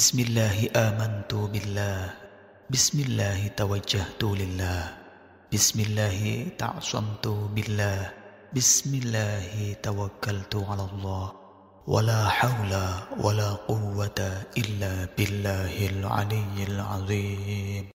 بسم الله آمنت بالله بسم الله توجهت لله بسم الله تعصمت بالله بسم الله توكلت على الله ولا حول ولا قوة إلا بالله العلي العظيم